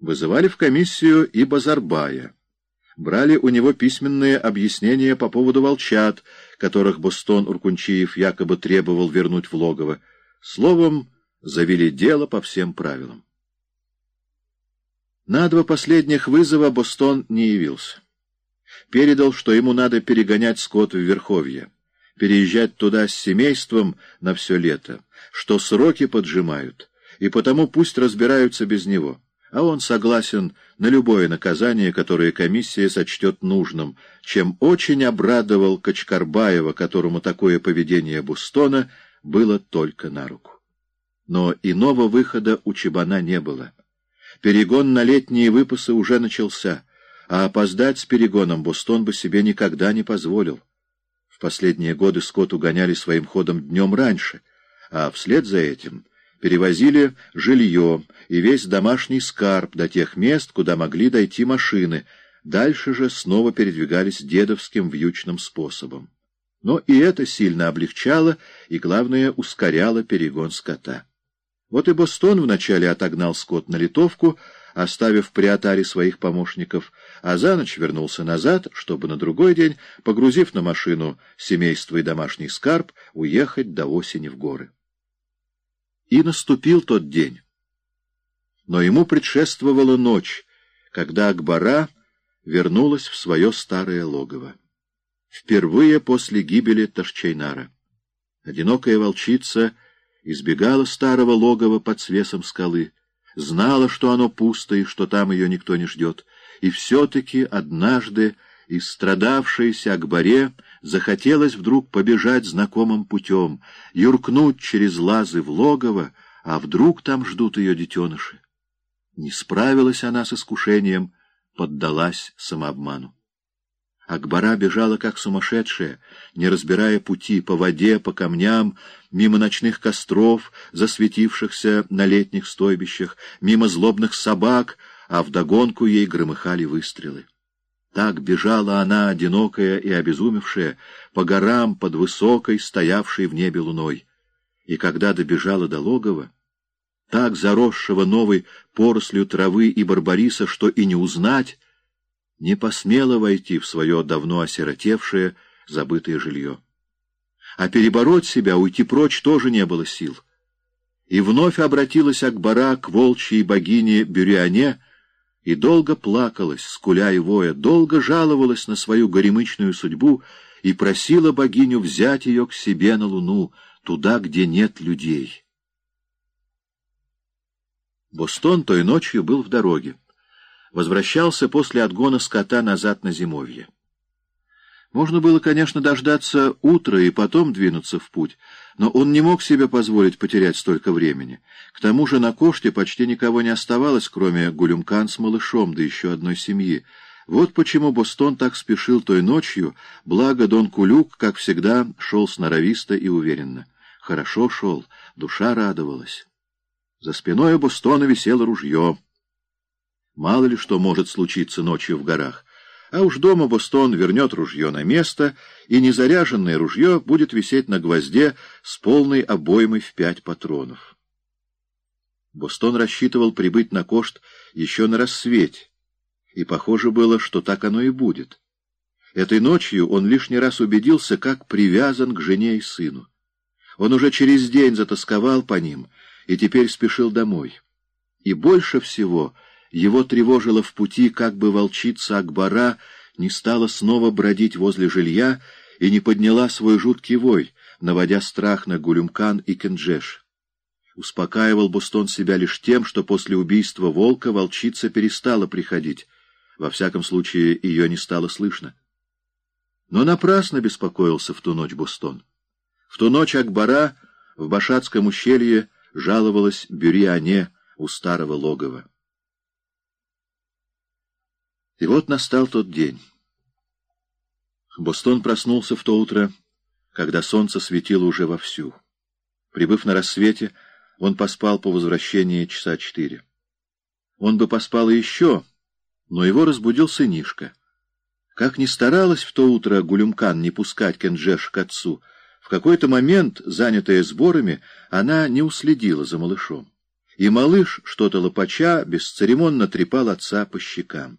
Вызывали в комиссию и Базарбая. Брали у него письменные объяснения по поводу волчат, которых Бостон Уркунчиев якобы требовал вернуть в логово. Словом, завели дело по всем правилам. На два последних вызова Бостон не явился. Передал, что ему надо перегонять скот в Верховье, переезжать туда с семейством на все лето, что сроки поджимают, и потому пусть разбираются без него а он согласен на любое наказание, которое комиссия сочтет нужным, чем очень обрадовал Качкарбаева, которому такое поведение Бустона было только на руку. Но иного выхода у Чебана не было. Перегон на летние выпасы уже начался, а опоздать с перегоном Бустон бы себе никогда не позволил. В последние годы скот угоняли своим ходом днем раньше, а вслед за этим перевозили жилье и весь домашний скарб до тех мест, куда могли дойти машины, дальше же снова передвигались дедовским вьючным способом. Но и это сильно облегчало и, главное, ускоряло перегон скота. Вот и Бостон вначале отогнал скот на литовку, оставив при отаре своих помощников, а за ночь вернулся назад, чтобы на другой день, погрузив на машину семейство и домашний скарб, уехать до осени в горы. И наступил тот день. Но ему предшествовала ночь, когда Акбара вернулась в свое старое логово. Впервые после гибели Ташчайнара. Одинокая волчица избегала старого логова под свесом скалы, знала, что оно пусто и что там ее никто не ждет, и все-таки однажды Истрадавшейся Акбаре захотелось вдруг побежать знакомым путем, юркнуть через лазы в логово, а вдруг там ждут ее детеныши. Не справилась она с искушением, поддалась самообману. Акбара бежала как сумасшедшая, не разбирая пути по воде, по камням, мимо ночных костров, засветившихся на летних стойбищах, мимо злобных собак, а вдогонку ей громыхали выстрелы. Так бежала она, одинокая и обезумевшая, по горам под высокой, стоявшей в небе луной. И когда добежала до логова, так заросшего новой порослью травы и барбариса, что и не узнать, не посмела войти в свое давно осиротевшее, забытое жилье. А перебороть себя, уйти прочь тоже не было сил. И вновь обратилась Акбара к волчьей богине Бюриане, и долго плакалась, скуля и воя, долго жаловалась на свою горемычную судьбу и просила богиню взять ее к себе на луну, туда, где нет людей. Бостон той ночью был в дороге. Возвращался после отгона скота назад на зимовье. Можно было, конечно, дождаться утра и потом двинуться в путь, но он не мог себе позволить потерять столько времени. К тому же на коште почти никого не оставалось, кроме Гулюмкан с малышом, да еще одной семьи. Вот почему Бостон так спешил той ночью, благо Дон Кулюк, как всегда, шел сноровисто и уверенно. Хорошо шел, душа радовалась. За спиной Бостона висело ружье. Мало ли что может случиться ночью в горах. А уж дома Бостон вернет ружье на место, и незаряженное ружье будет висеть на гвозде с полной обоймой в пять патронов. Бостон рассчитывал прибыть на Кошт еще на рассвете, и похоже было, что так оно и будет. Этой ночью он лишний раз убедился, как привязан к жене и сыну. Он уже через день затасковал по ним и теперь спешил домой. И больше всего его тревожило в пути, как бы волчица Акбара не стала снова бродить возле жилья и не подняла свой жуткий вой, наводя страх на Гулюмкан и Кенджеш. Успокаивал Бустон себя лишь тем, что после убийства волка волчица перестала приходить. Во всяком случае, ее не стало слышно. Но напрасно беспокоился в ту ночь Бустон. В ту ночь Акбара в Башатском ущелье жаловалась Бюриане у старого логова. И вот настал тот день. Бостон проснулся в то утро, когда солнце светило уже вовсю. Прибыв на рассвете, он поспал по возвращении часа четыре. Он бы поспал и еще, но его разбудил сынишка. Как ни старалась в то утро Гулюмкан не пускать Кенджеш к отцу, в какой-то момент, занятая сборами, она не уследила за малышом и малыш, что-то лопача, бесцеремонно трепал отца по щекам.